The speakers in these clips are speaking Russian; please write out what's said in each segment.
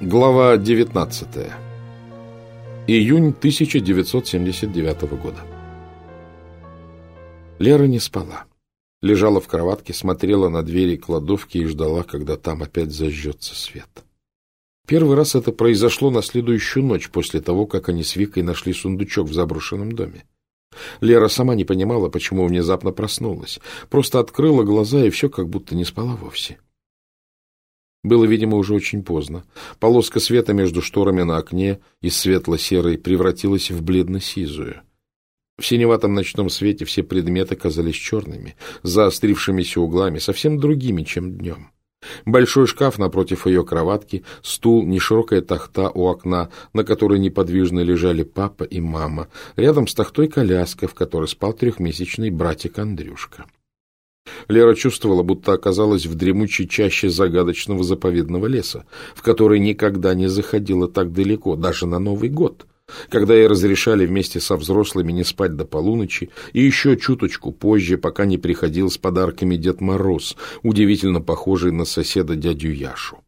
Глава 19. Июнь 1979 года. Лера не спала. Лежала в кроватке, смотрела на двери кладовки и ждала, когда там опять зажжется свет. Первый раз это произошло на следующую ночь после того, как они с Викой нашли сундучок в заброшенном доме. Лера сама не понимала, почему внезапно проснулась. Просто открыла глаза и все как будто не спала вовсе. Было, видимо, уже очень поздно. Полоска света между шторами на окне из светло-серой превратилась в бледно-сизую. В синеватом ночном свете все предметы казались черными, заострившимися углами, совсем другими, чем днем. Большой шкаф напротив ее кроватки, стул, неширокая тахта у окна, на которой неподвижно лежали папа и мама, рядом с тахтой коляска, в которой спал трехмесячный братик Андрюшка. Лера чувствовала, будто оказалась в дремучей чаще загадочного заповедного леса, в который никогда не заходила так далеко, даже на Новый год, когда ей разрешали вместе со взрослыми не спать до полуночи и еще чуточку позже, пока не приходил с подарками Дед Мороз, удивительно похожий на соседа дядю Яшу.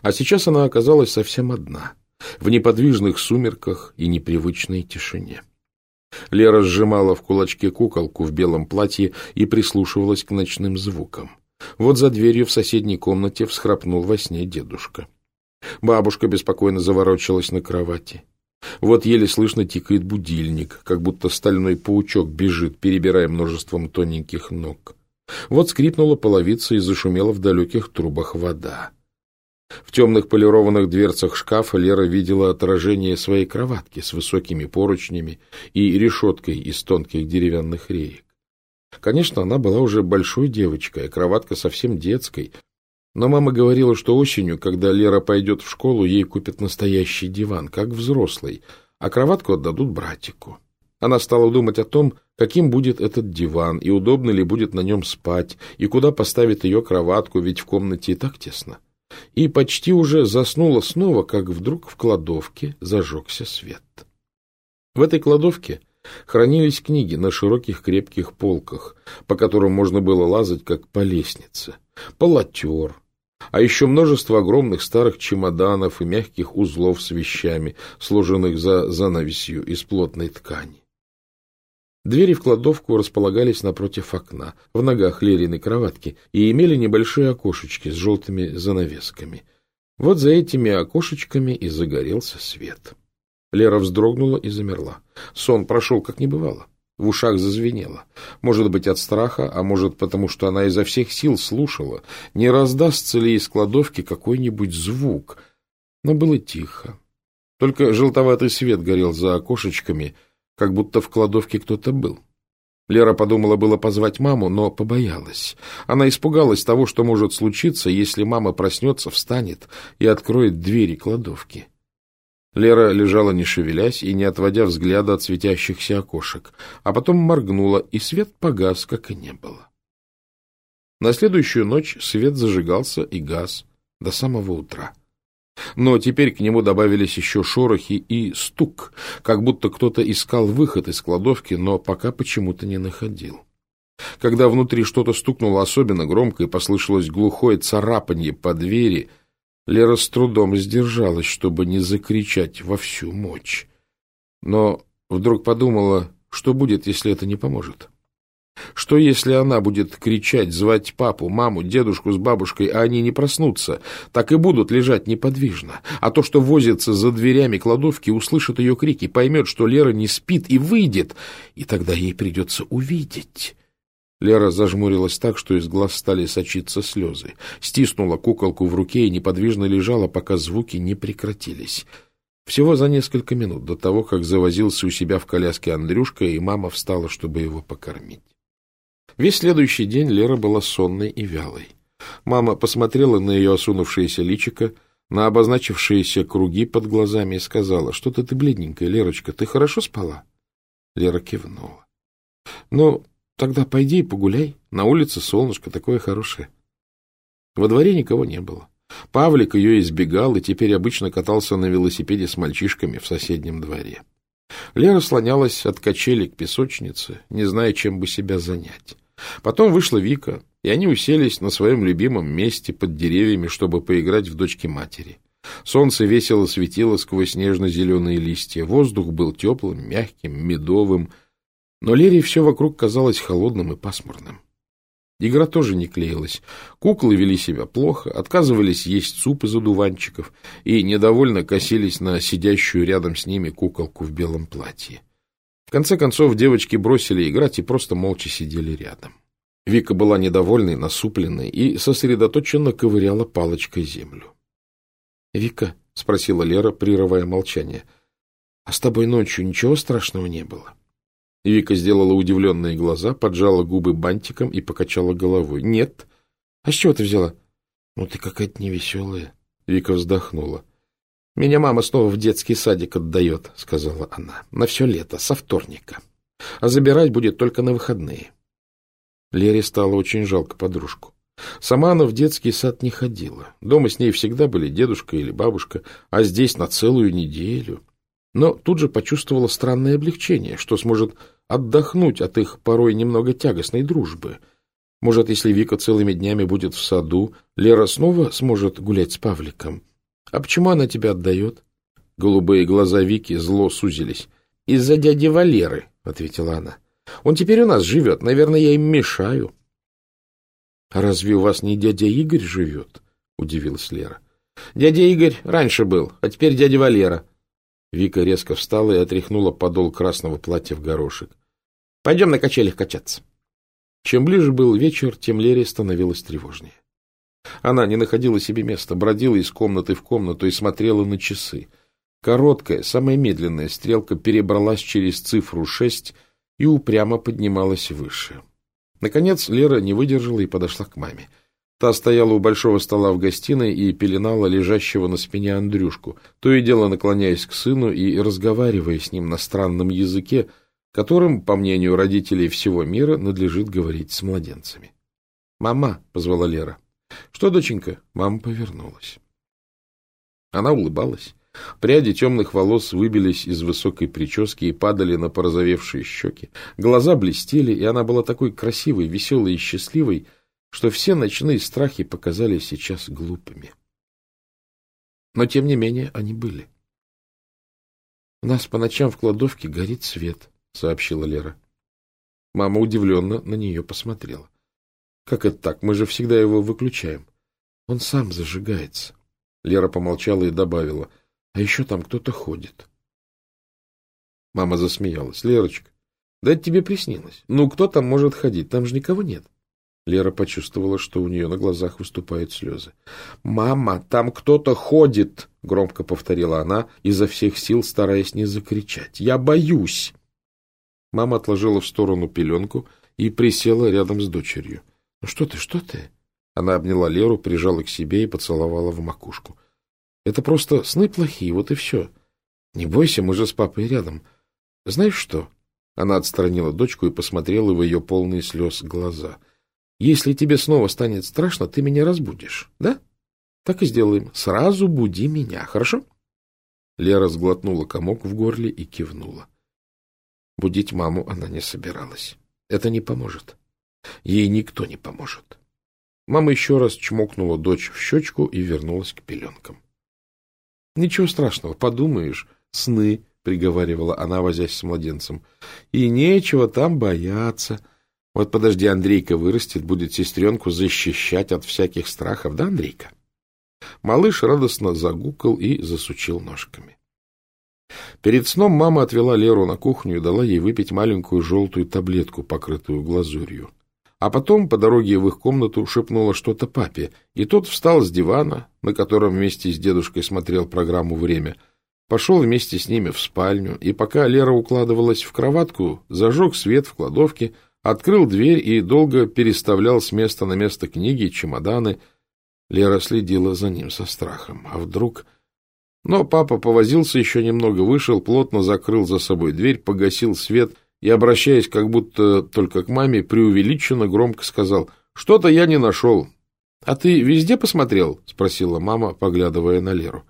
А сейчас она оказалась совсем одна, в неподвижных сумерках и непривычной тишине. Лера сжимала в кулачке куколку в белом платье и прислушивалась к ночным звукам. Вот за дверью в соседней комнате всхрапнул во сне дедушка. Бабушка беспокойно заворочилась на кровати. Вот еле слышно тикает будильник, как будто стальной паучок бежит, перебирая множеством тоненьких ног. Вот скрипнула половица и зашумела в далеких трубах вода. В темных полированных дверцах шкафа Лера видела отражение своей кроватки с высокими поручнями и решеткой из тонких деревянных реек. Конечно, она была уже большой девочкой, а кроватка совсем детской, но мама говорила, что осенью, когда Лера пойдет в школу, ей купят настоящий диван, как взрослый, а кроватку отдадут братику. Она стала думать о том, каким будет этот диван, и удобно ли будет на нем спать, и куда поставит ее кроватку, ведь в комнате и так тесно и почти уже заснула снова, как вдруг в кладовке зажегся свет. В этой кладовке хранились книги на широких крепких полках, по которым можно было лазать, как по лестнице, полотер, а еще множество огромных старых чемоданов и мягких узлов с вещами, сложенных за занавесью из плотной ткани. Двери в кладовку располагались напротив окна, в ногах Лериной кроватки, и имели небольшие окошечки с желтыми занавесками. Вот за этими окошечками и загорелся свет. Лера вздрогнула и замерла. Сон прошел, как не бывало. В ушах зазвенело. Может быть, от страха, а может, потому что она изо всех сил слушала, не раздастся ли из кладовки какой-нибудь звук. Но было тихо. Только желтоватый свет горел за окошечками — как будто в кладовке кто-то был. Лера подумала было позвать маму, но побоялась. Она испугалась того, что может случиться, если мама проснется, встанет и откроет двери кладовки. Лера лежала не шевелясь и не отводя взгляда от светящихся окошек, а потом моргнула, и свет погас, как и не было. На следующую ночь свет зажигался и газ до самого утра. Но теперь к нему добавились еще шорохи и стук, как будто кто-то искал выход из кладовки, но пока почему-то не находил. Когда внутри что-то стукнуло особенно громко и послышалось глухое царапанье по двери, Лера с трудом сдержалась, чтобы не закричать во всю мощь. Но вдруг подумала, что будет, если это не поможет. Что, если она будет кричать, звать папу, маму, дедушку с бабушкой, а они не проснутся, так и будут лежать неподвижно. А то, что возится за дверями кладовки, услышит ее крики, поймет, что Лера не спит и выйдет, и тогда ей придется увидеть. Лера зажмурилась так, что из глаз стали сочиться слезы. Стиснула куколку в руке и неподвижно лежала, пока звуки не прекратились. Всего за несколько минут до того, как завозился у себя в коляске Андрюшка, и мама встала, чтобы его покормить. Весь следующий день Лера была сонной и вялой. Мама посмотрела на ее осунувшееся личико, на обозначившиеся круги под глазами и сказала, что-то ты бледненькая, Лерочка, ты хорошо спала? Лера кивнула. Ну, тогда пойди и погуляй. На улице солнышко такое хорошее. Во дворе никого не было. Павлик ее избегал и теперь обычно катался на велосипеде с мальчишками в соседнем дворе. Лера слонялась от качели к песочнице, не зная, чем бы себя занять. Потом вышла Вика, и они уселись на своем любимом месте под деревьями, чтобы поиграть в дочки матери. Солнце весело светило сквозь нежно-зеленые листья. Воздух был теплым, мягким, медовым. Но Лере все вокруг казалось холодным и пасмурным. Игра тоже не клеилась. Куклы вели себя плохо, отказывались есть суп из одуванчиков и недовольно косились на сидящую рядом с ними куколку в белом платье. Конце концов девочки бросили играть и просто молча сидели рядом. Вика была недовольной, насупленной и сосредоточенно ковыряла палочкой землю. — Вика, — спросила Лера, прерывая молчание, — а с тобой ночью ничего страшного не было? Вика сделала удивленные глаза, поджала губы бантиком и покачала головой. — Нет. — А с чего ты взяла? — Ну, ты какая-то невеселая. Вика вздохнула. — Меня мама снова в детский садик отдает, — сказала она. — На все лето, со вторника. А забирать будет только на выходные. Лере стало очень жалко подружку. Сама она в детский сад не ходила. Дома с ней всегда были дедушка или бабушка, а здесь на целую неделю. Но тут же почувствовала странное облегчение, что сможет отдохнуть от их порой немного тягостной дружбы. Может, если Вика целыми днями будет в саду, Лера снова сможет гулять с Павликом. А почему она тебя отдает? Голубые глаза Вики зло сузились. — Из-за дяди Валеры, — ответила она. — Он теперь у нас живет. Наверное, я им мешаю. — Разве у вас не дядя Игорь живет? — удивилась Лера. — Дядя Игорь раньше был, а теперь дядя Валера. Вика резко встала и отряхнула подол красного платья в горошек. — Пойдем на качелях качаться. Чем ближе был вечер, тем Лере становилось тревожнее. Она не находила себе места, бродила из комнаты в комнату и смотрела на часы. Короткая, самая медленная стрелка перебралась через цифру шесть и упрямо поднималась выше. Наконец Лера не выдержала и подошла к маме. Та стояла у большого стола в гостиной и пеленала лежащего на спине Андрюшку, то и дело наклоняясь к сыну и разговаривая с ним на странном языке, которым, по мнению родителей всего мира, надлежит говорить с младенцами. «Мама!» — позвала Лера. «Что, доченька?» Мама повернулась. Она улыбалась. Пряди темных волос выбились из высокой прически и падали на порозовевшие щеки. Глаза блестели, и она была такой красивой, веселой и счастливой, что все ночные страхи показались сейчас глупыми. Но, тем не менее, они были. — У нас по ночам в кладовке горит свет, — сообщила Лера. Мама удивленно на нее посмотрела. — Как это так? Мы же всегда его выключаем. Он сам зажигается. Лера помолчала и добавила — а еще там кто-то ходит. Мама засмеялась. — Лерочка, да это тебе приснилось. Ну, кто там может ходить? Там же никого нет. Лера почувствовала, что у нее на глазах выступают слезы. — Мама, там кто-то ходит! — громко повторила она, изо всех сил стараясь не закричать. — Я боюсь! Мама отложила в сторону пеленку и присела рядом с дочерью. — что ты, что ты? Она обняла Леру, прижала к себе и поцеловала в макушку. Это просто сны плохие, вот и все. Не бойся, мы же с папой рядом. Знаешь что? Она отстранила дочку и посмотрела в ее полные слез глаза. Если тебе снова станет страшно, ты меня разбудишь, да? Так и сделаем. Сразу буди меня, хорошо? Лера сглотнула комок в горле и кивнула. Будить маму она не собиралась. Это не поможет. Ей никто не поможет. Мама еще раз чмокнула дочь в щечку и вернулась к пеленкам. — Ничего страшного, подумаешь, сны, — приговаривала она, возясь с младенцем. — И нечего там бояться. Вот подожди, Андрейка вырастет, будет сестренку защищать от всяких страхов, да, Андрейка? Малыш радостно загукал и засучил ножками. Перед сном мама отвела Леру на кухню и дала ей выпить маленькую желтую таблетку, покрытую глазурью. А потом по дороге в их комнату шепнула что-то папе, и тот встал с дивана, на котором вместе с дедушкой смотрел программу «Время», пошел вместе с ними в спальню, и пока Лера укладывалась в кроватку, зажег свет в кладовке, открыл дверь и долго переставлял с места на место книги и чемоданы. Лера следила за ним со страхом. А вдруг... Но папа повозился еще немного, вышел, плотно закрыл за собой дверь, погасил свет и, обращаясь как будто только к маме, преувеличенно громко сказал «Что-то я не нашел». «А ты везде посмотрел?» — спросила мама, поглядывая на Леру.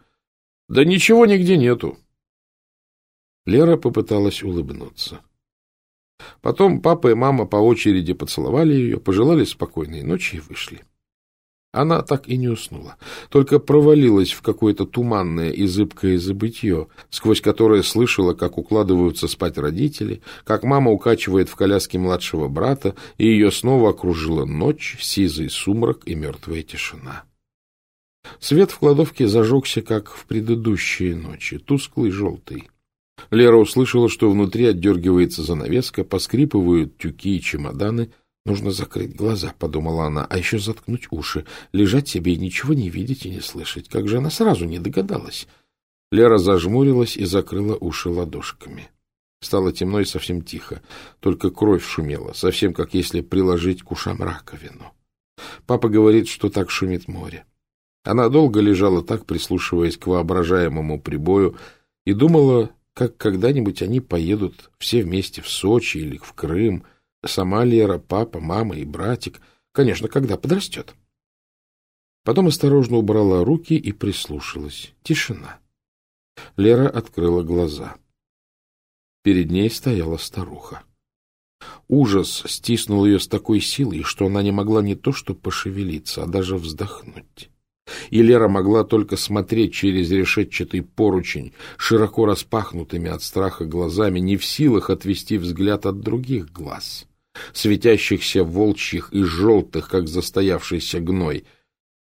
«Да ничего нигде нету». Лера попыталась улыбнуться. Потом папа и мама по очереди поцеловали ее, пожелали спокойной ночи и вышли. Она так и не уснула, только провалилась в какое-то туманное и зыбкое забытье, сквозь которое слышала, как укладываются спать родители, как мама укачивает в коляске младшего брата, и ее снова окружила ночь, сизый сумрак и мертвая тишина. Свет в кладовке зажегся, как в предыдущие ночи, тусклый желтый. Лера услышала, что внутри отдергивается занавеска, поскрипывают тюки и чемоданы — Нужно закрыть глаза, — подумала она, — а еще заткнуть уши, лежать себе и ничего не видеть и не слышать. Как же она сразу не догадалась? Лера зажмурилась и закрыла уши ладошками. Стало темно и совсем тихо, только кровь шумела, совсем как если приложить к ушам раковину. Папа говорит, что так шумит море. Она долго лежала так, прислушиваясь к воображаемому прибою, и думала, как когда-нибудь они поедут все вместе в Сочи или в Крым, Сама Лера, папа, мама и братик. Конечно, когда подрастет. Потом осторожно убрала руки и прислушалась. Тишина. Лера открыла глаза. Перед ней стояла старуха. Ужас стиснул ее с такой силой, что она не могла не то что пошевелиться, а даже вздохнуть. И Лера могла только смотреть через решетчатый поручень, широко распахнутыми от страха глазами, не в силах отвести взгляд от других глаз светящихся волчьих и желтых, как застоявшийся гной.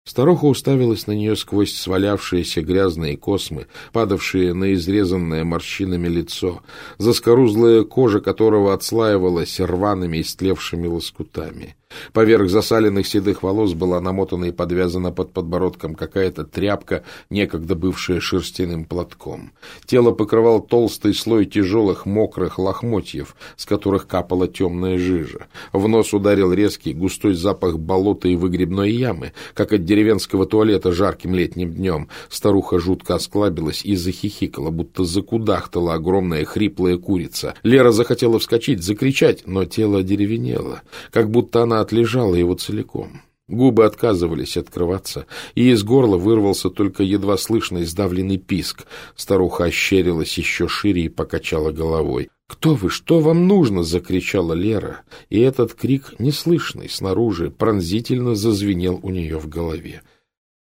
Старуха уставилась на нее сквозь свалявшиеся грязные космы, падавшие на изрезанное морщинами лицо, заскорузлая кожа которого отслаивалась рваными и стлевшими лоскутами. Поверх засаленных седых волос была намотана и подвязана под подбородком какая-то тряпка, некогда бывшая шерстяным платком. Тело покрывал толстый слой тяжелых мокрых лохмотьев, с которых капала темная жижа. В нос ударил резкий густой запах болота и выгребной ямы, как от деревенского туалета жарким летним днем. Старуха жутко осклабилась и захихикала, будто закудахтала огромная хриплая курица. Лера захотела вскочить, закричать, но тело деревенело, как будто она отлежала его целиком. Губы отказывались открываться, и из горла вырвался только едва слышный сдавленный писк. Старуха ощерилась еще шире и покачала головой. «Кто вы? Что вам нужно?» — закричала Лера, и этот крик, неслышный снаружи, пронзительно зазвенел у нее в голове.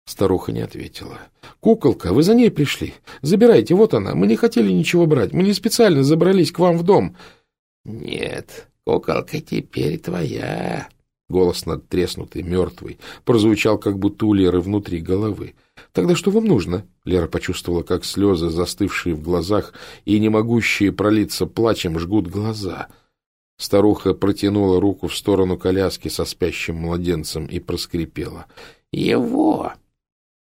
Старуха не ответила. «Куколка, вы за ней пришли? Забирайте, вот она. Мы не хотели ничего брать. Мы не специально забрались к вам в дом». «Нет, куколка теперь твоя», Голос надтреснутый, мертвый, прозвучал как будто у Леры внутри головы. «Тогда что вам нужно?» Лера почувствовала, как слезы, застывшие в глазах и не могущие пролиться плачем, жгут глаза. Старуха протянула руку в сторону коляски со спящим младенцем и проскрипела. «Его!»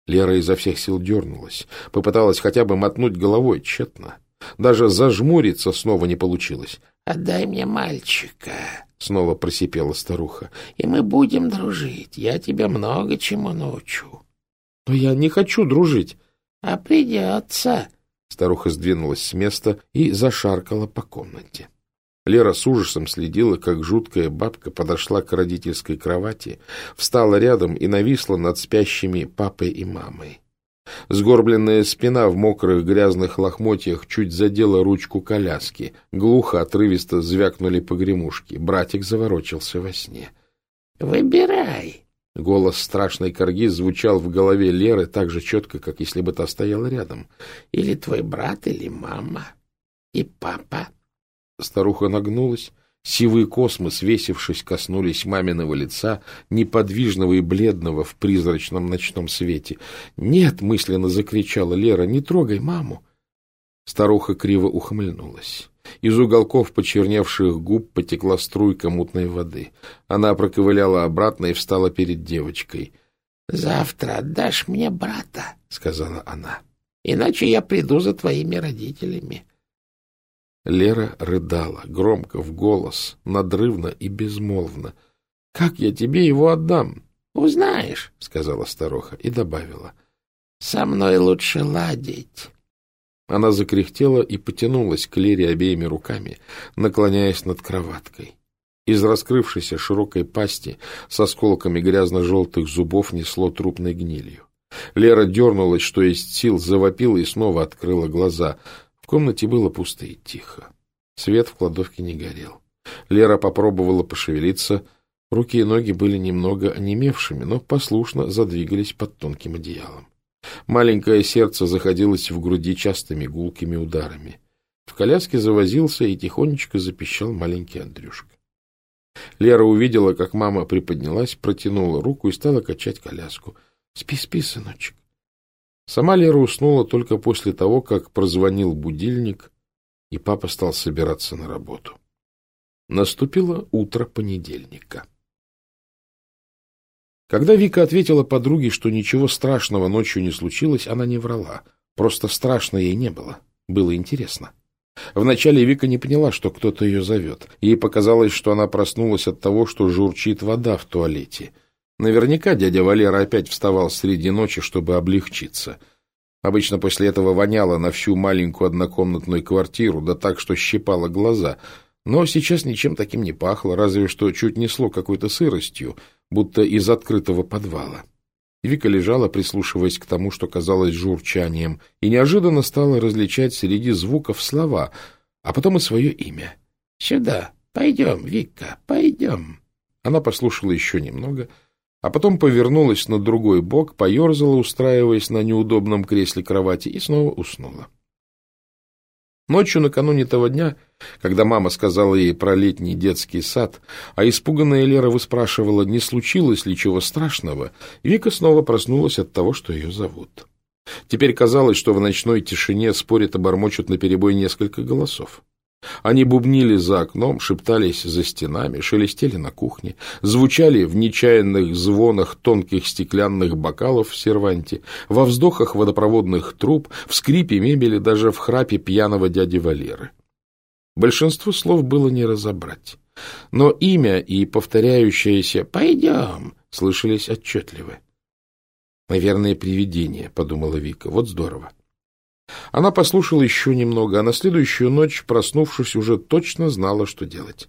Лера изо всех сил дернулась, попыталась хотя бы мотнуть головой, тщетно. Даже зажмуриться снова не получилось. «Отдай мне мальчика!» — снова просипела старуха. — И мы будем дружить. Я тебя много чему научу. — Но я не хочу дружить. — А придется. Старуха сдвинулась с места и зашаркала по комнате. Лера с ужасом следила, как жуткая бабка подошла к родительской кровати, встала рядом и нависла над спящими папой и мамой. Сгорбленная спина в мокрых грязных лохмотьях чуть задела ручку коляски. Глухо, отрывисто звякнули погремушки. Братик заворочился во сне. «Выбирай!» Голос страшной корги звучал в голове Леры так же четко, как если бы та стояла рядом. «Или твой брат, или мама, и папа». Старуха нагнулась, Сивые космы, свесившись, коснулись маминого лица, неподвижного и бледного в призрачном ночном свете. «Нет!» — мысленно закричала Лера. «Не трогай маму!» Старуха криво ухмыльнулась. Из уголков почерневших губ потекла струйка мутной воды. Она проковыляла обратно и встала перед девочкой. — Завтра отдашь мне брата, — сказала она. — Иначе я приду за твоими родителями. — Лера рыдала, громко, в голос, надрывно и безмолвно. — Как я тебе его отдам? — Узнаешь, — сказала старуха и добавила. — Со мной лучше ладить. Она закряхтела и потянулась к Лере обеими руками, наклоняясь над кроваткой. Из раскрывшейся широкой пасти с осколками грязно-желтых зубов несло трупной гнилью. Лера дернулась, что есть сил, завопила и снова открыла глаза — в комнате было пусто и тихо. Свет в кладовке не горел. Лера попробовала пошевелиться. Руки и ноги были немного онемевшими, но послушно задвигались под тонким одеялом. Маленькое сердце заходилось в груди частыми гулкими ударами. В коляске завозился и тихонечко запищал маленький Андрюшка. Лера увидела, как мама приподнялась, протянула руку и стала качать коляску. — Спи, спи, сыночек. Сама Лера уснула только после того, как прозвонил будильник, и папа стал собираться на работу. Наступило утро понедельника. Когда Вика ответила подруге, что ничего страшного ночью не случилось, она не врала. Просто страшно ей не было. Было интересно. Вначале Вика не поняла, что кто-то ее зовет. Ей показалось, что она проснулась от того, что журчит вода в туалете. Наверняка дядя Валера опять вставал среди ночи, чтобы облегчиться. Обычно после этого воняло на всю маленькую однокомнатную квартиру, да так, что щипало глаза — но сейчас ничем таким не пахло, разве что чуть несло какой-то сыростью, будто из открытого подвала. Вика лежала, прислушиваясь к тому, что казалось журчанием, и неожиданно стала различать среди звуков слова, а потом и свое имя. — Сюда, пойдем, Вика, пойдем. Она послушала еще немного, а потом повернулась на другой бок, поерзала, устраиваясь на неудобном кресле кровати, и снова уснула. Ночью накануне того дня, когда мама сказала ей про летний детский сад, а испуганная Лера выспрашивала, не случилось ли чего страшного, Вика снова проснулась от того, что ее зовут. Теперь казалось, что в ночной тишине спорят и бормочут наперебой несколько голосов. Они бубнили за окном, шептались за стенами, шелестели на кухне, звучали в нечаянных звонах тонких стеклянных бокалов в серванте, во вздохах водопроводных труб, в скрипе мебели, даже в храпе пьяного дяди Валеры. Большинство слов было не разобрать, но имя и повторяющееся «пойдем» слышались отчетливо. «Наверное, привидение», — подумала Вика, — «вот здорово». Она послушала еще немного, а на следующую ночь, проснувшись, уже точно знала, что делать.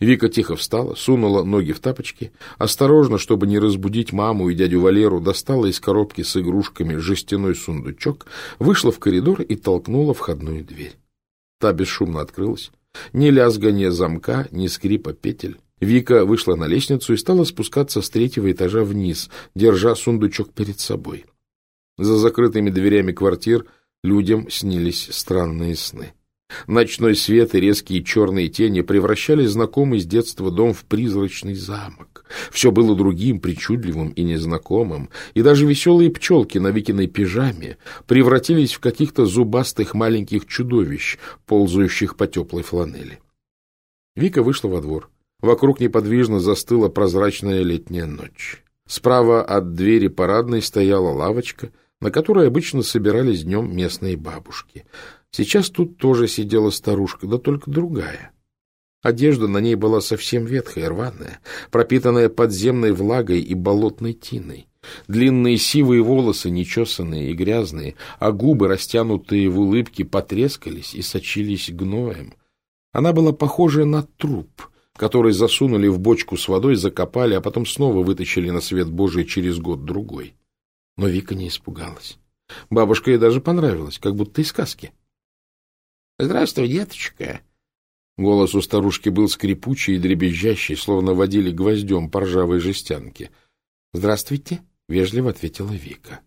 Вика тихо встала, сунула ноги в тапочки, осторожно, чтобы не разбудить маму и дядю Валеру, достала из коробки с игрушками жестяной сундучок, вышла в коридор и толкнула входную дверь. Та бесшумно открылась. Ни лязгания замка, ни скрипа петель. Вика вышла на лестницу и стала спускаться с третьего этажа вниз, держа сундучок перед собой. За закрытыми дверями квартир Людям снились странные сны. Ночной свет и резкие черные тени превращали знакомый с детства дом в призрачный замок. Все было другим, причудливым и незнакомым, и даже веселые пчелки на Викиной пижаме превратились в каких-то зубастых маленьких чудовищ, ползающих по теплой фланели. Вика вышла во двор. Вокруг неподвижно застыла прозрачная летняя ночь. Справа от двери парадной стояла лавочка — на которой обычно собирались днем местные бабушки. Сейчас тут тоже сидела старушка, да только другая. Одежда на ней была совсем ветхая, рваная, пропитанная подземной влагой и болотной тиной. Длинные сивые волосы, нечесанные и грязные, а губы, растянутые в улыбке, потрескались и сочились гноем. Она была похожа на труп, который засунули в бочку с водой, закопали, а потом снова вытащили на свет Божий через год-другой. Но Вика не испугалась. Бабушка ей даже понравилась, как будто из сказки. — Здравствуй, деточка. Голос у старушки был скрипучий и дребезжащий, словно водили гвоздем по ржавой жестянке. — Здравствуйте, — вежливо ответила Вика.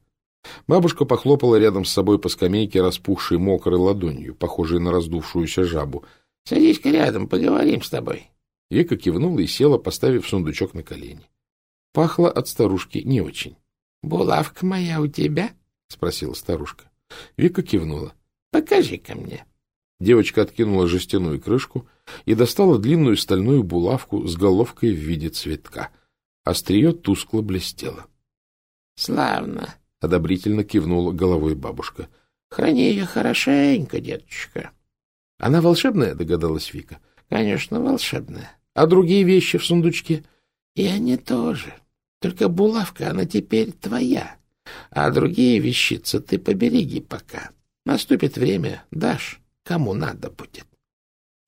Бабушка похлопала рядом с собой по скамейке, распухшей мокрой ладонью, похожей на раздувшуюся жабу. — Садись-ка рядом, поговорим с тобой. Вика кивнула и села, поставив сундучок на колени. Пахло от старушки не очень. — Булавка моя у тебя? — спросила старушка. Вика кивнула. — Покажи-ка мне. Девочка откинула жестяную крышку и достала длинную стальную булавку с головкой в виде цветка. Острие тускло блестело. — Славно! — одобрительно кивнула головой бабушка. — Храни ее хорошенько, деточка. — Она волшебная? — догадалась Вика. — Конечно, волшебная. — А другие вещи в сундучке? — И они тоже. — только булавка, она теперь твоя, а другие вещицы ты побереги пока. Наступит время, дашь, кому надо будет.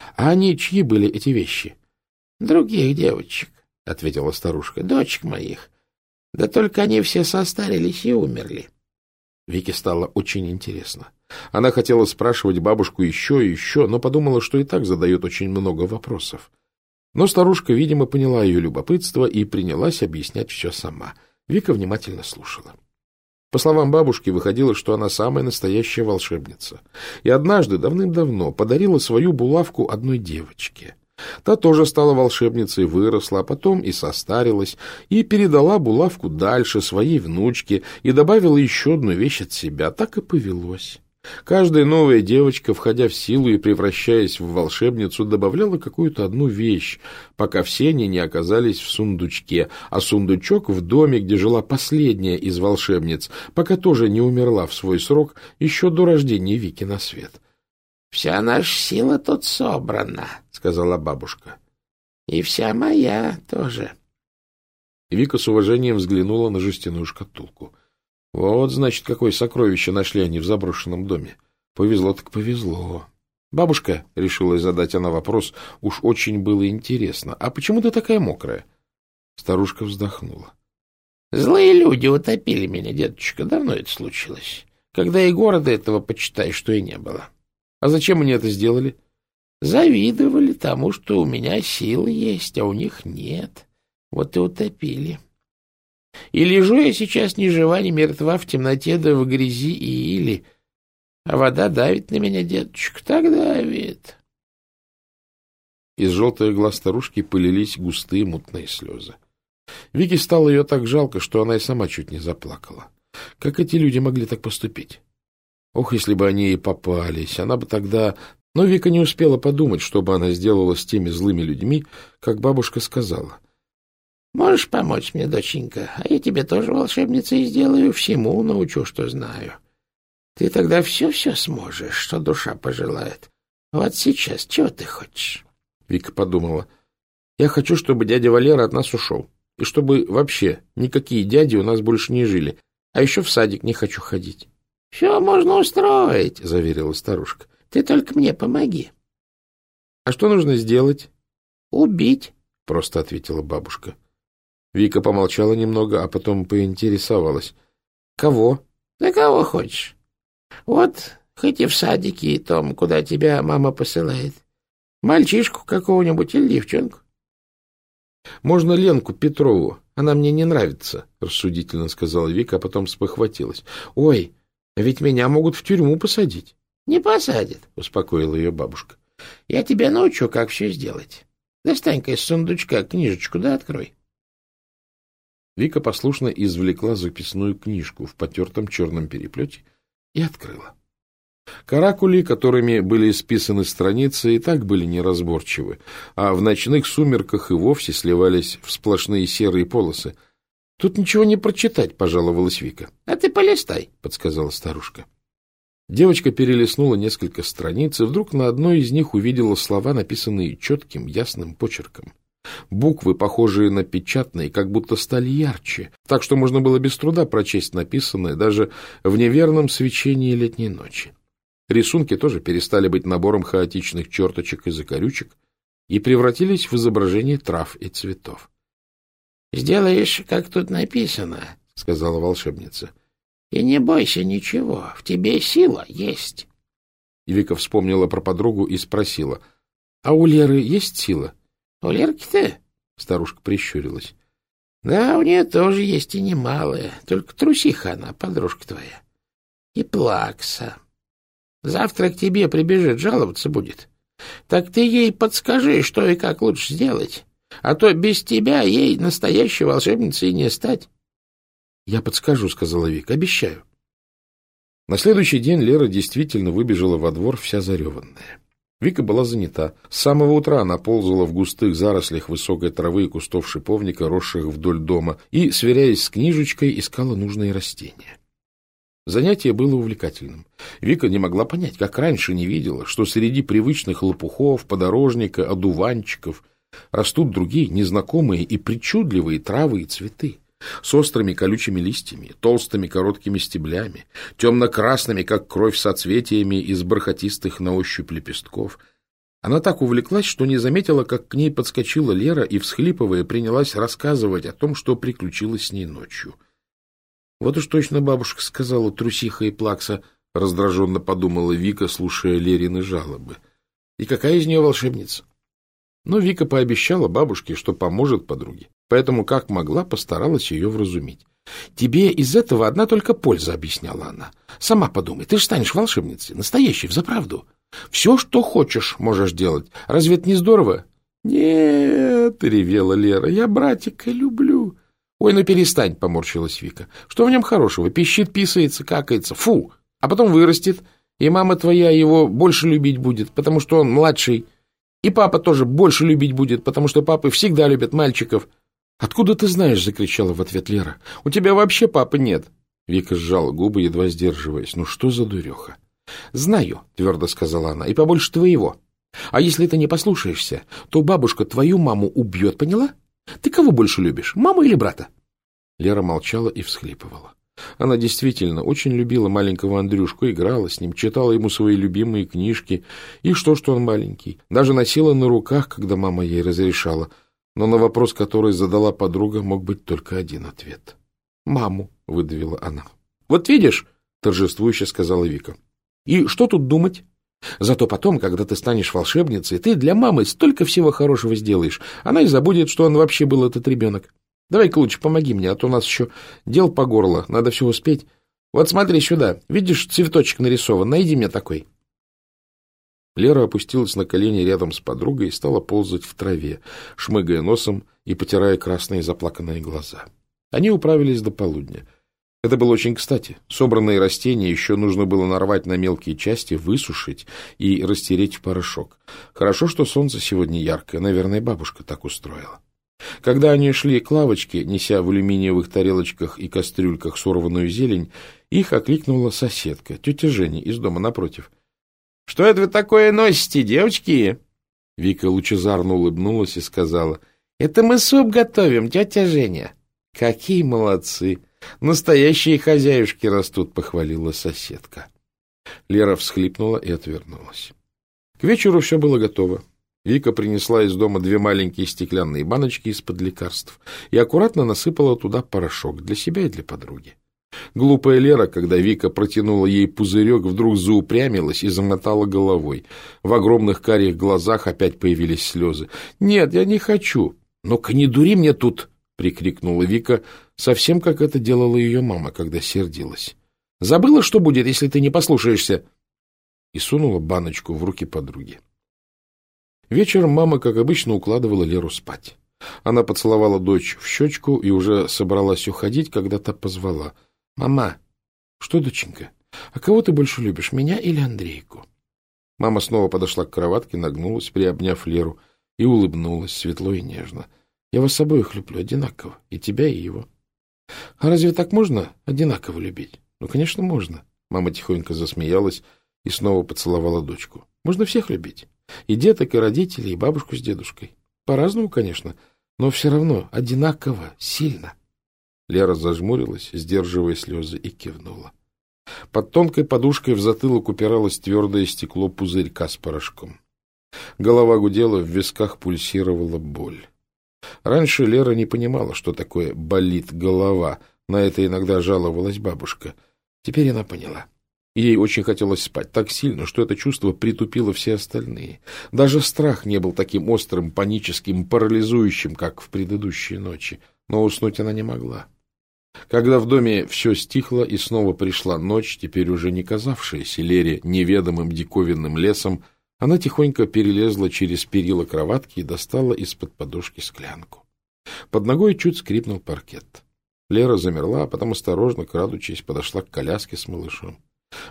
— А они чьи были, эти вещи? — Других девочек, — ответила старушка, — дочек моих. Да только они все состарились и умерли. Вике стало очень интересно. Она хотела спрашивать бабушку еще и еще, но подумала, что и так задает очень много вопросов. Но старушка, видимо, поняла ее любопытство и принялась объяснять все сама. Вика внимательно слушала. По словам бабушки, выходило, что она самая настоящая волшебница. И однажды, давным-давно, подарила свою булавку одной девочке. Та тоже стала волшебницей, выросла, а потом и состарилась, и передала булавку дальше своей внучке, и добавила еще одну вещь от себя. Так и повелось. Каждая новая девочка, входя в силу и превращаясь в волшебницу, добавляла какую-то одну вещь, пока все они не оказались в сундучке, а сундучок в доме, где жила последняя из волшебниц, пока тоже не умерла в свой срок еще до рождения Вики на свет. — Вся наша сила тут собрана, — сказала бабушка. — И вся моя тоже. Вика с уважением взглянула на жестяную шкатулку — вот, значит, какое сокровище нашли они в заброшенном доме. Повезло так повезло. Бабушка, — решилась задать она вопрос, уж очень было интересно, а почему ты такая мокрая? Старушка вздохнула. Злые люди утопили меня, дедушка, давно это случилось. Когда и города этого, почитай, что и не было. А зачем они это сделали? Завидовали тому, что у меня силы есть, а у них нет. Вот и утопили. — и лежу я сейчас ни жива, ни мертва в темноте да в грязи и или, а вода давит на меня, дедушка, так давит. Из желтых глаз старушки полились густые мутные слезы. Вике стало ее так жалко, что она и сама чуть не заплакала. Как эти люди могли так поступить? Ох, если бы они и попались, она бы тогда... Но Вика не успела подумать, что бы она сделала с теми злыми людьми, как бабушка сказала — Можешь помочь мне, доченька, а я тебе тоже волшебницей сделаю, всему научу, что знаю. Ты тогда все-все сможешь, что душа пожелает. Вот сейчас чего ты хочешь?» Вика подумала. «Я хочу, чтобы дядя Валера от нас ушел, и чтобы вообще никакие дяди у нас больше не жили, а еще в садик не хочу ходить». «Все можно устроить», — заверила старушка. «Ты только мне помоги». «А что нужно сделать?» «Убить», — просто ответила бабушка. Вика помолчала немного, а потом поинтересовалась. — Кого? — Да кого хочешь. Вот, хоть и в садике, и том, куда тебя мама посылает. Мальчишку какого-нибудь или девчонку. — Можно Ленку Петрову. Она мне не нравится, — рассудительно сказала Вика, а потом спохватилась. — Ой, а ведь меня могут в тюрьму посадить. — Не посадят, — успокоила ее бабушка. — Я тебя научу, как все сделать. Достань-ка из сундучка книжечку, да открой. — Вика послушно извлекла записную книжку в потертом черном переплете и открыла. Каракули, которыми были исписаны страницы, и так были неразборчивы, а в ночных сумерках и вовсе сливались в сплошные серые полосы. — Тут ничего не прочитать, — пожаловалась Вика. — А ты полистай, — подсказала старушка. Девочка перелистнула несколько страниц, и вдруг на одной из них увидела слова, написанные четким, ясным почерком. Буквы, похожие на печатные, как будто стали ярче, так что можно было без труда прочесть написанное даже в неверном свечении летней ночи. Рисунки тоже перестали быть набором хаотичных черточек и закорючек и превратились в изображение трав и цветов. — Сделаешь, как тут написано, — сказала волшебница. — И не бойся ничего, в тебе сила есть. Вика вспомнила про подругу и спросила, — А у Леры есть сила? —— У Лерки-то? — старушка прищурилась. — Да, у нее тоже есть и немалая, только трусиха она, подружка твоя. И плакса. Завтра к тебе прибежит, жаловаться будет. Так ты ей подскажи, что и как лучше сделать, а то без тебя ей настоящей волшебницей не стать. — Я подскажу, — сказала Вика, — обещаю. На следующий день Лера действительно выбежала во двор вся зареванная. Вика была занята. С самого утра она ползала в густых зарослях высокой травы и кустов шиповника, росших вдоль дома, и, сверяясь с книжечкой, искала нужные растения. Занятие было увлекательным. Вика не могла понять, как раньше не видела, что среди привычных лопухов, подорожника, одуванчиков растут другие, незнакомые и причудливые травы и цветы с острыми колючими листьями, толстыми короткими стеблями, темно-красными, как кровь, соцветиями из бархатистых на ощупь лепестков. Она так увлеклась, что не заметила, как к ней подскочила Лера и, всхлипывая, принялась рассказывать о том, что приключилось с ней ночью. Вот уж точно бабушка сказала трусиха и плакса, раздраженно подумала Вика, слушая Лерины жалобы. И какая из нее волшебница? Но Вика пообещала бабушке, что поможет подруге, поэтому как могла постаралась ее вразумить. «Тебе из этого одна только польза», — объясняла она. «Сама подумай, ты же станешь волшебницей, настоящей, взаправду. Все, что хочешь, можешь делать. Разве это не здорово?» «Нет», — ревела Лера, — «я братика люблю». «Ой, ну перестань», — поморщилась Вика. «Что в нем хорошего? Пищит, писается, какается. Фу! А потом вырастет, и мама твоя его больше любить будет, потому что он младший. И папа тоже больше любить будет, потому что папы всегда любят мальчиков». «Откуда ты знаешь?» — закричала в ответ Лера. «У тебя вообще папы нет». Вика сжала губы, едва сдерживаясь. «Ну что за дуреха?» «Знаю», — твердо сказала она, — «и побольше твоего. А если ты не послушаешься, то бабушка твою маму убьет, поняла? Ты кого больше любишь, маму или брата?» Лера молчала и всхлипывала. Она действительно очень любила маленького Андрюшку, играла с ним, читала ему свои любимые книжки. И что, что он маленький. Даже носила на руках, когда мама ей разрешала. Но на вопрос, который задала подруга, мог быть только один ответ. «Маму», — выдавила она. «Вот видишь», — торжествующе сказала Вика. «И что тут думать? Зато потом, когда ты станешь волшебницей, ты для мамы столько всего хорошего сделаешь. Она и забудет, что он вообще был этот ребенок. Давай-ка лучше помоги мне, а то у нас еще дел по горло, надо все успеть. Вот смотри сюда, видишь, цветочек нарисован, найди мне такой». Лера опустилась на колени рядом с подругой и стала ползать в траве, шмыгая носом и потирая красные заплаканные глаза. Они управились до полудня. Это было очень кстати. Собранные растения еще нужно было нарвать на мелкие части, высушить и растереть в порошок. Хорошо, что солнце сегодня яркое, наверное, бабушка так устроила. Когда они шли к лавочке, неся в алюминиевых тарелочках и кастрюльках сорванную зелень, их окликнула соседка, тетя Женя из дома напротив. — Что это вы такое носите, девочки? Вика лучезарно улыбнулась и сказала. — Это мы суп готовим, тетя Женя. — Какие молодцы! Настоящие хозяюшки растут, — похвалила соседка. Лера всхлипнула и отвернулась. К вечеру все было готово. Вика принесла из дома две маленькие стеклянные баночки из-под лекарств и аккуратно насыпала туда порошок для себя и для подруги. Глупая Лера, когда Вика протянула ей пузырек, вдруг заупрямилась и замотала головой. В огромных карих глазах опять появились слезы. «Нет, я не хочу!» «Ну-ка, не дури мне тут!» — прикрикнула Вика, совсем как это делала ее мама, когда сердилась. «Забыла, что будет, если ты не послушаешься?» И сунула баночку в руки подруги. Вечером мама, как обычно, укладывала Леру спать. Она поцеловала дочь в щечку и уже собралась уходить, когда та позвала. — Мама, что, доченька, а кого ты больше любишь, меня или Андрейку? Мама снова подошла к кроватке, нагнулась, приобняв Леру, и улыбнулась светло и нежно. — Я вас обоих люблю одинаково, и тебя, и его. — А разве так можно одинаково любить? — Ну, конечно, можно. Мама тихонько засмеялась и снова поцеловала дочку. — Можно всех любить. И деток, и родителей, и бабушку с дедушкой. По-разному, конечно, но все равно одинаково, сильно. Лера зажмурилась, сдерживая слезы, и кивнула. Под тонкой подушкой в затылок упиралось твердое стекло пузырька с порошком. Голова гудела, в висках пульсировала боль. Раньше Лера не понимала, что такое «болит голова», на это иногда жаловалась бабушка. Теперь она поняла. Ей очень хотелось спать так сильно, что это чувство притупило все остальные. Даже страх не был таким острым, паническим, парализующим, как в предыдущие ночи. Но уснуть она не могла. Когда в доме все стихло и снова пришла ночь, теперь уже не казавшаяся Лере неведомым диковинным лесом, она тихонько перелезла через перила кроватки и достала из-под подушки склянку. Под ногой чуть скрипнул паркет. Лера замерла, а потом осторожно, крадучись, подошла к коляске с малышом.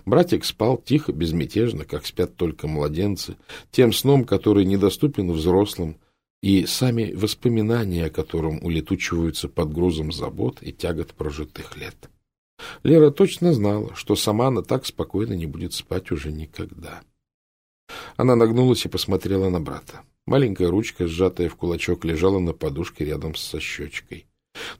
Братик спал тихо, безмятежно, как спят только младенцы, тем сном, который недоступен взрослым, и сами воспоминания о котором улетучиваются под грузом забот и тягот прожитых лет. Лера точно знала, что сама она так спокойно не будет спать уже никогда. Она нагнулась и посмотрела на брата. Маленькая ручка, сжатая в кулачок, лежала на подушке рядом со щечкой.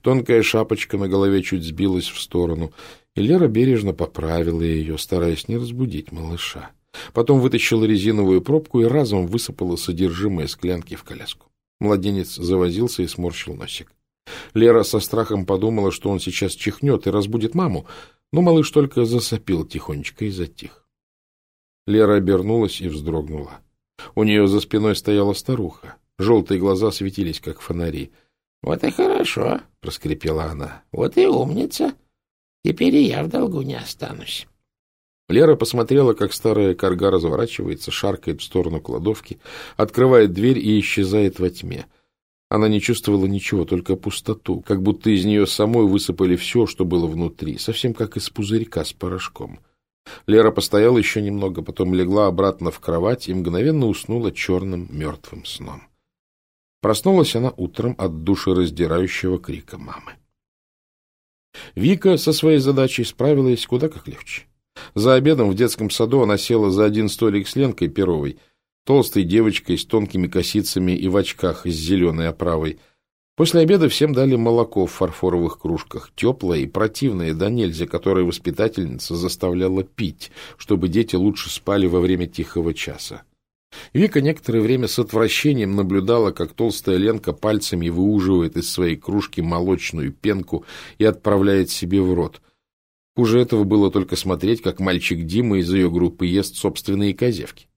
Тонкая шапочка на голове чуть сбилась в сторону, и Лера бережно поправила ее, стараясь не разбудить малыша. Потом вытащила резиновую пробку и разом высыпала содержимое склянки в коляску. Младенец завозился и сморщил носик. Лера со страхом подумала, что он сейчас чихнет и разбудит маму, но малыш только засопил тихонечко и затих. Лера обернулась и вздрогнула. У нее за спиной стояла старуха. Желтые глаза светились, как фонари. — Вот и хорошо, — проскрипела она. — Вот и умница. Теперь и я в долгу не останусь. Лера посмотрела, как старая корга разворачивается, шаркает в сторону кладовки, открывает дверь и исчезает во тьме. Она не чувствовала ничего, только пустоту, как будто из нее самой высыпали все, что было внутри, совсем как из пузырька с порошком. Лера постояла еще немного, потом легла обратно в кровать и мгновенно уснула черным мертвым сном. Проснулась она утром от душераздирающего крика мамы. Вика со своей задачей справилась куда как легче. За обедом в детском саду она села за один столик с Ленкой Перовой, толстой девочкой с тонкими косицами и в очках с зеленой оправой. После обеда всем дали молоко в фарфоровых кружках, теплое и противное до нельзя, которое воспитательница заставляла пить, чтобы дети лучше спали во время тихого часа. Вика некоторое время с отвращением наблюдала, как толстая Ленка пальцами выуживает из своей кружки молочную пенку и отправляет себе в рот. Хуже этого было только смотреть, как мальчик Дима из ее группы ест собственные козевки.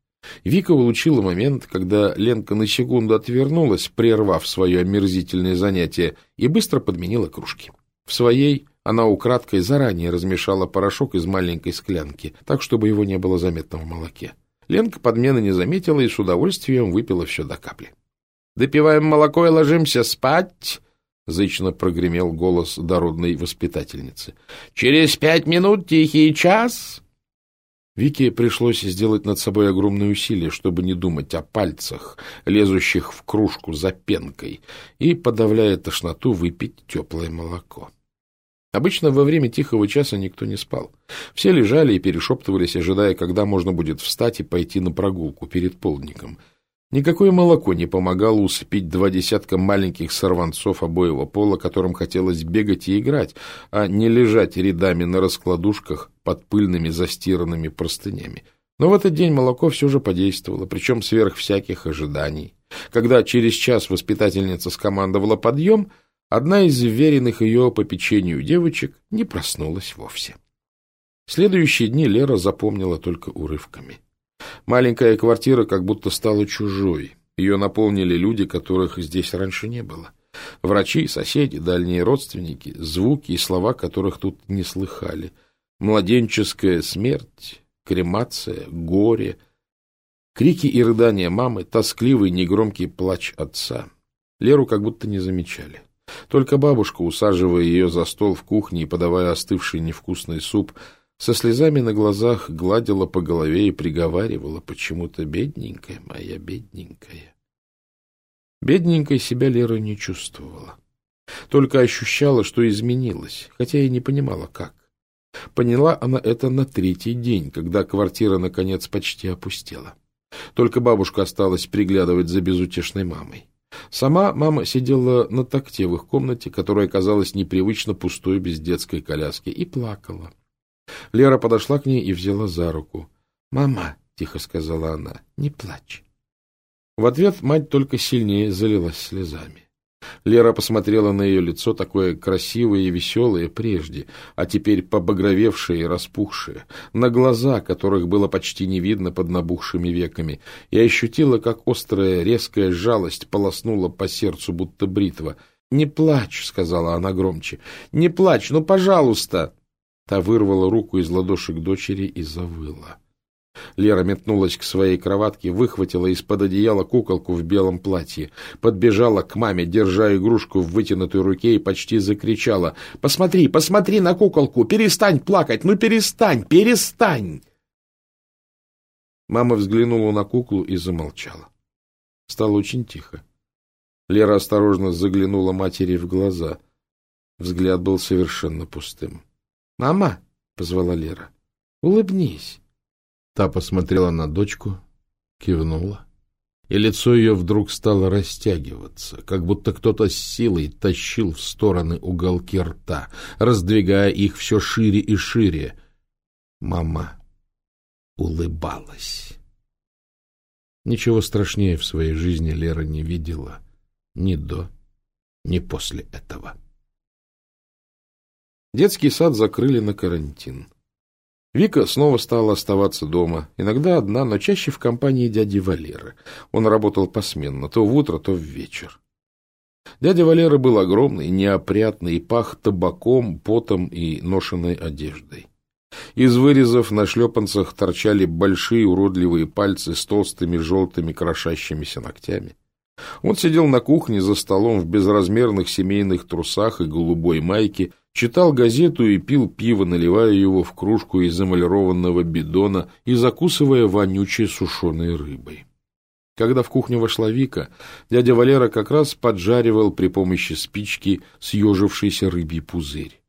Вика улучила момент, когда Ленка на секунду отвернулась, прервав свое омерзительное занятие, и быстро подменила кружки. В своей она украдкой заранее размешала порошок из маленькой склянки, так, чтобы его не было заметно в молоке. Ленка подмены не заметила и с удовольствием выпила все до капли. «Допиваем молоко и ложимся спать!» — зычно прогремел голос дородной воспитательницы. — Через пять минут тихий час! Вике пришлось сделать над собой огромное усилие, чтобы не думать о пальцах, лезущих в кружку за пенкой, и, подавляя тошноту, выпить теплое молоко. Обычно во время тихого часа никто не спал. Все лежали и перешептывались, ожидая, когда можно будет встать и пойти на прогулку перед полдником — Никакое молоко не помогало усыпить два десятка маленьких сорванцов обоего пола, которым хотелось бегать и играть, а не лежать рядами на раскладушках под пыльными застиранными простынями. Но в этот день молоко все же подействовало, причем сверх всяких ожиданий. Когда через час воспитательница скомандовала подъем, одна из веренных ее по печенью девочек не проснулась вовсе. Следующие дни Лера запомнила только урывками. Маленькая квартира как будто стала чужой. Ее наполнили люди, которых здесь раньше не было. Врачи, соседи, дальние родственники, звуки и слова, которых тут не слыхали. Младенческая смерть, кремация, горе, крики и рыдания мамы, тоскливый негромкий плач отца. Леру как будто не замечали. Только бабушка, усаживая ее за стол в кухне и подавая остывший невкусный суп, со слезами на глазах гладила по голове и приговаривала почему-то «бедненькая моя, бедненькая». Бедненькой себя Лера не чувствовала. Только ощущала, что изменилась, хотя и не понимала, как. Поняла она это на третий день, когда квартира, наконец, почти опустела. Только бабушка осталась приглядывать за безутешной мамой. Сама мама сидела на такте в их комнате, которая казалась непривычно пустой без детской коляски, и плакала. Лера подошла к ней и взяла за руку. — Мама, — тихо сказала она, — не плачь. В ответ мать только сильнее залилась слезами. Лера посмотрела на ее лицо, такое красивое и веселое прежде, а теперь побагровевшее и распухшее, на глаза, которых было почти не видно под набухшими веками, и ощутила, как острая резкая жалость полоснула по сердцу, будто бритва. — Не плачь, — сказала она громче, — не плачь, ну, пожалуйста! Та вырвала руку из ладошек дочери и завыла. Лера метнулась к своей кроватке, выхватила из-под одеяла куколку в белом платье, подбежала к маме, держа игрушку в вытянутой руке и почти закричала. «Посмотри, посмотри на куколку! Перестань плакать! Ну перестань, перестань!» Мама взглянула на куклу и замолчала. Стало очень тихо. Лера осторожно заглянула матери в глаза. Взгляд был совершенно пустым. — Мама, — позвала Лера, — улыбнись. Та посмотрела на дочку, кивнула, и лицо ее вдруг стало растягиваться, как будто кто-то с силой тащил в стороны уголки рта, раздвигая их все шире и шире. Мама улыбалась. Ничего страшнее в своей жизни Лера не видела ни до, ни после этого. Детский сад закрыли на карантин. Вика снова стала оставаться дома, иногда одна, но чаще в компании дяди Валеры. Он работал посменно, то в утро, то в вечер. Дядя Валера был огромный, неопрятный и пах табаком, потом и ношенной одеждой. Из вырезов на шлепанцах торчали большие уродливые пальцы с толстыми желтыми крошащимися ногтями. Он сидел на кухне за столом в безразмерных семейных трусах и голубой майке, читал газету и пил пиво, наливая его в кружку из эмалированного бидона и закусывая вонючей сушеной рыбой. Когда в кухню вошла Вика, дядя Валера как раз поджаривал при помощи спички съежившийся рыбий пузырь.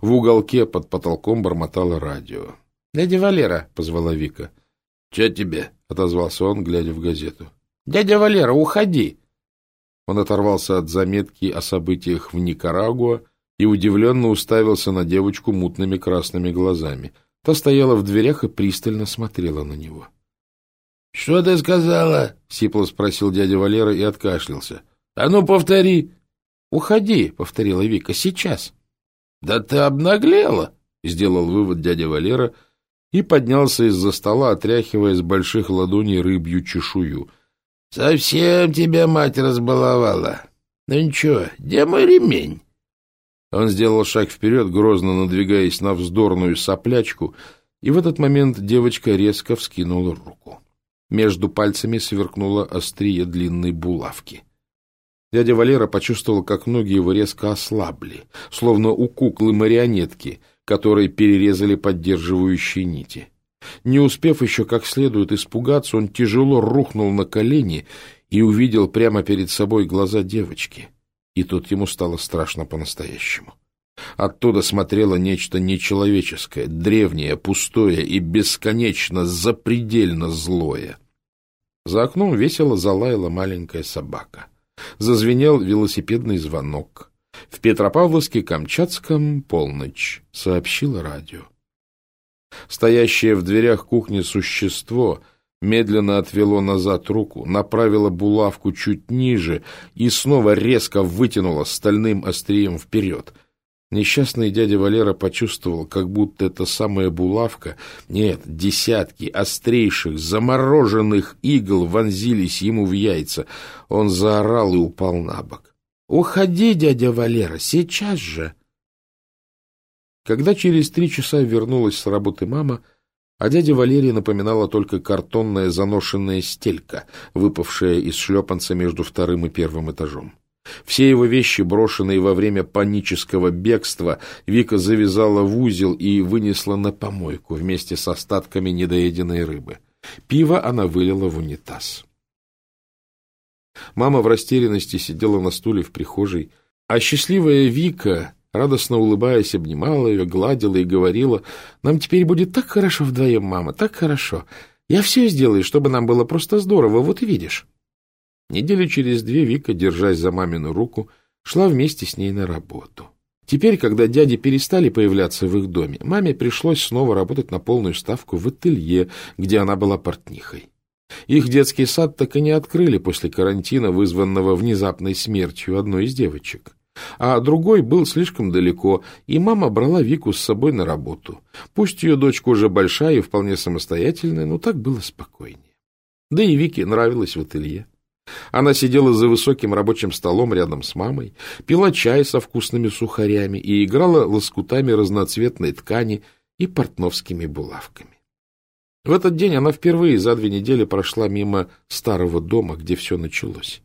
В уголке под потолком бормотало радио. — Дядя Валера, — позвала Вика. — Че тебе? — отозвался он, глядя в газету. — Дядя Валера, уходи! Он оторвался от заметки о событиях в Никарагуа и удивленно уставился на девочку мутными красными глазами. Та стояла в дверях и пристально смотрела на него. — Что ты сказала? — сипло спросил дядя Валера и откашлялся. — А ну, повтори! — Уходи, — повторила Вика, — сейчас. — Да ты обнаглела! — сделал вывод дядя Валера и поднялся из-за стола, отряхивая с больших ладоней рыбью чешую. — Совсем тебя мать разбаловала. Ну ничего, где мой ремень? Он сделал шаг вперед, грозно надвигаясь на вздорную соплячку, и в этот момент девочка резко вскинула руку. Между пальцами сверкнуло острие длинной булавки. Дядя Валера почувствовал, как ноги его резко ослабли, словно у куклы-марионетки, которые перерезали поддерживающие нити. Не успев еще как следует испугаться, он тяжело рухнул на колени и увидел прямо перед собой глаза девочки. И тут ему стало страшно по-настоящему. Оттуда смотрело нечто нечеловеческое, древнее, пустое и бесконечно, запредельно злое. За окном весело залаяла маленькая собака. Зазвенел велосипедный звонок. В Петропавловске-Камчатском полночь, сообщило радио. Стоящее в дверях кухни существо медленно отвело назад руку, направило булавку чуть ниже и снова резко вытянуло стальным острием вперед — Несчастный дядя Валера почувствовал, как будто эта самая булавка, нет, десятки острейших, замороженных игл вонзились ему в яйца. Он заорал и упал на бок. — Уходи, дядя Валера, сейчас же! Когда через три часа вернулась с работы мама, а дядя Валерия напоминала только картонная заношенная стелька, выпавшая из шлепанца между вторым и первым этажом. Все его вещи, брошенные во время панического бегства, Вика завязала в узел и вынесла на помойку вместе с остатками недоеденной рыбы. Пиво она вылила в унитаз. Мама в растерянности сидела на стуле в прихожей, а счастливая Вика, радостно улыбаясь, обнимала ее, гладила и говорила, «Нам теперь будет так хорошо вдвоем, мама, так хорошо. Я все сделаю, чтобы нам было просто здорово, вот видишь». Недели через две Вика, держась за мамину руку, шла вместе с ней на работу. Теперь, когда дяди перестали появляться в их доме, маме пришлось снова работать на полную ставку в ателье, где она была портнихой. Их детский сад так и не открыли после карантина, вызванного внезапной смертью одной из девочек. А другой был слишком далеко, и мама брала Вику с собой на работу. Пусть ее дочка уже большая и вполне самостоятельная, но так было спокойнее. Да и Вике нравилось в ателье. Она сидела за высоким рабочим столом рядом с мамой, пила чай со вкусными сухарями и играла лоскутами разноцветной ткани и портновскими булавками. В этот день она впервые за две недели прошла мимо старого дома, где все началось.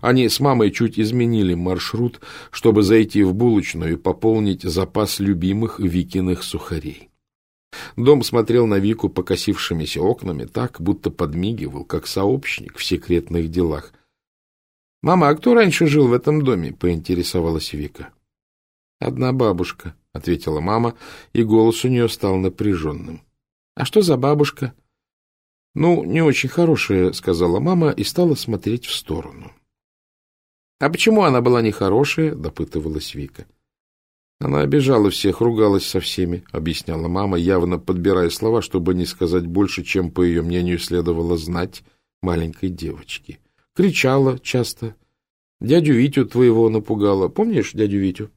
Они с мамой чуть изменили маршрут, чтобы зайти в булочную и пополнить запас любимых Викиных сухарей. Дом смотрел на Вику покосившимися окнами так, будто подмигивал, как сообщник в секретных делах. — Мама, а кто раньше жил в этом доме? — поинтересовалась Вика. — Одна бабушка, — ответила мама, и голос у нее стал напряженным. — А что за бабушка? — Ну, не очень хорошая, — сказала мама и стала смотреть в сторону. — А почему она была нехорошая? — допытывалась Вика. — она обижала всех, ругалась со всеми, — объясняла мама, явно подбирая слова, чтобы не сказать больше, чем, по ее мнению, следовало знать маленькой девочке. Кричала часто. Дядю Витю твоего напугала. Помнишь дядю Витю?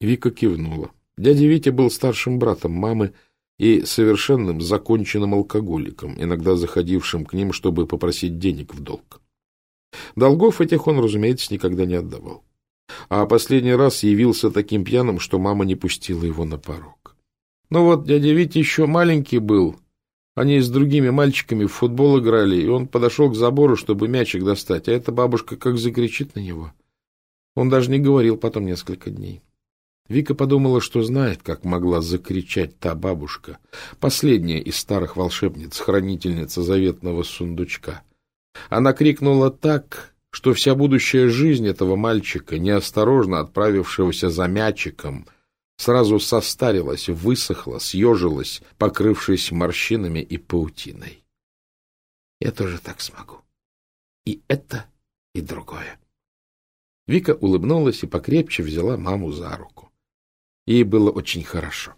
Вика кивнула. Дядя Витя был старшим братом мамы и совершенным законченным алкоголиком, иногда заходившим к ним, чтобы попросить денег в долг. Долгов этих он, разумеется, никогда не отдавал. А последний раз явился таким пьяным, что мама не пустила его на порог. Ну вот, дядя Витя еще маленький был. Они с другими мальчиками в футбол играли, и он подошел к забору, чтобы мячик достать, а эта бабушка как закричит на него. Он даже не говорил потом несколько дней. Вика подумала, что знает, как могла закричать та бабушка, последняя из старых волшебниц, хранительница заветного сундучка. Она крикнула так, что вся будущая жизнь этого мальчика, неосторожно отправившегося за мячиком, сразу состарилась, высохла, съежилась, покрывшись морщинами и паутиной. Я тоже так смогу. И это, и другое. Вика улыбнулась и покрепче взяла маму за руку. Ей было очень хорошо.